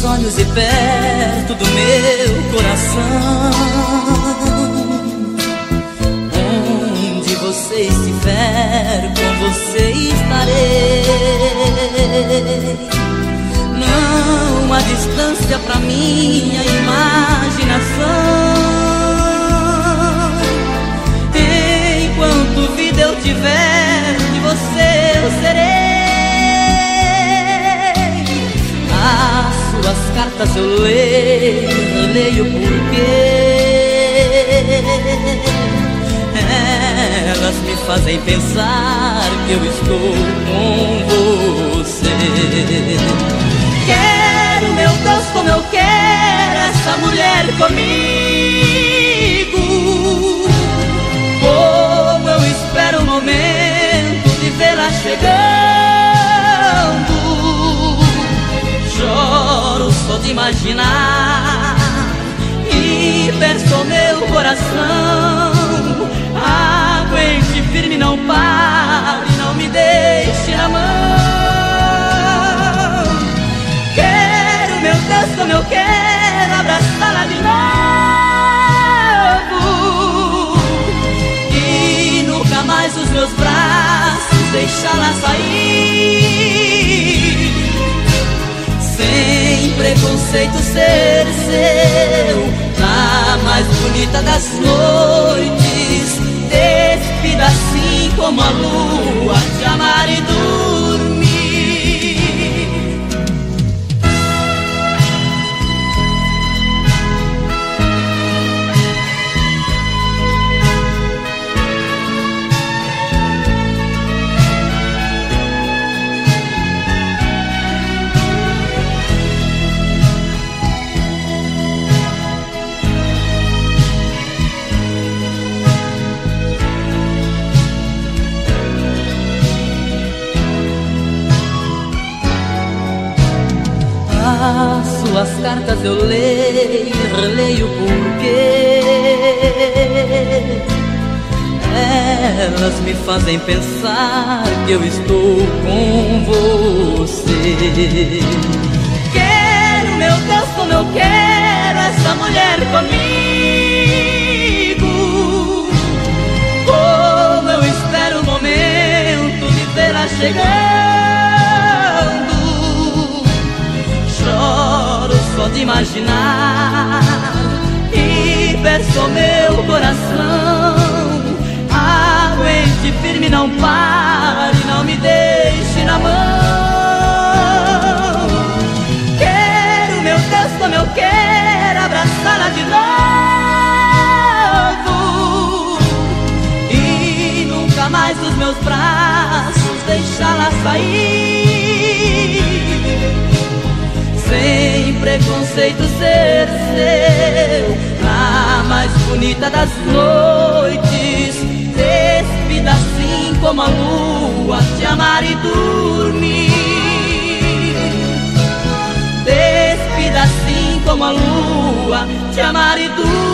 dos olhos e perto do meu coração. Onde você estiver, com você estarei. Não há distância pra minha imaginação. Enquanto vida eu tiver, de você eu serei. As cartas eu leio, leio porque elas me fazem pensar que eu estou com você. Quero, meu Deus, como eu quero essa mulher comigo. Como eu espero o momento de vê-la chegando. De imaginar e perco meu coração. Aguente firme, não pare, preconceito ser seu na mais bonita das noites despida assim como a lua suas cartas eu leio, releio porque elas me fazem pensar que eu estou com você. Quero, meu Deus, como eu quero essa mulher comigo. Como eu espero o momento de vê-la chegando. Imaginar e perco meu coração. Aguente firme, não pare, não me deixe na mão. Quero, meu Deus, como eu quero abraçá-la de novo e nunca mais dos meus braços deixá-la sair sem preconceito ser seu Na mais bonita das noites. Despida assim como a lua Te amar e dormir. Despida assim como a lua Te amar e dormir